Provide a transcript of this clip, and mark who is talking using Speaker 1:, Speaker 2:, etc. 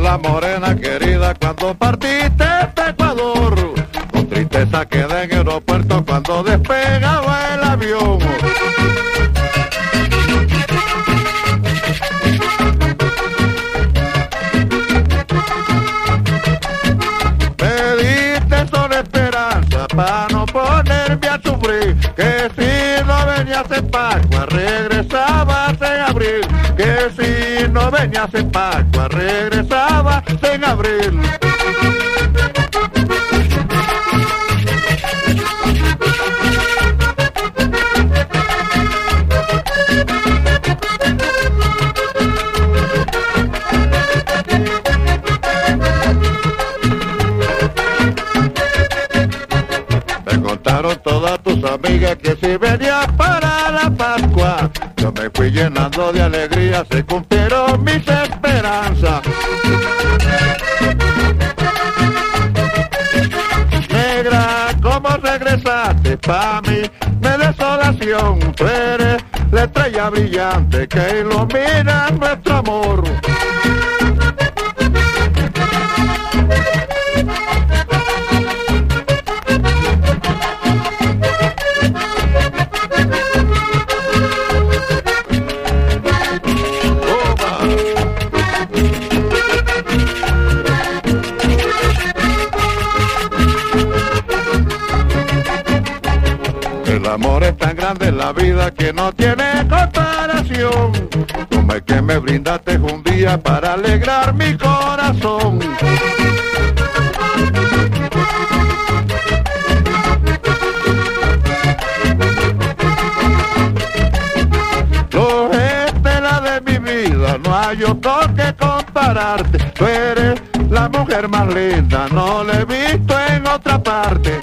Speaker 1: La morena querida, cuando partiste de Ecuador, con tristeza quedé en el aeropuerto cuando despegaba el avión. Pediste solo esperanza para no ponerme a sufrir, que si no venías en Pascua regresabas en abril, que si no venías en Pascua regresabas en abril. Me contaron todas tus amigas que si venías para la Pascua, yo me fui llenando de alegría, se cumplieron mis esperanzas. Negra, ¿cómo regresaste pa' mí? Me desolación, tú eres la estrella brillante que ilumina nuestro amor. Amor es tan grande en la vida que no tiene comparación. Como el que me brindaste un día para alegrar mi corazón. Tú eres la de mi vida, no hay otro que compararte. Tú eres la mujer más linda, no la he visto en otra parte.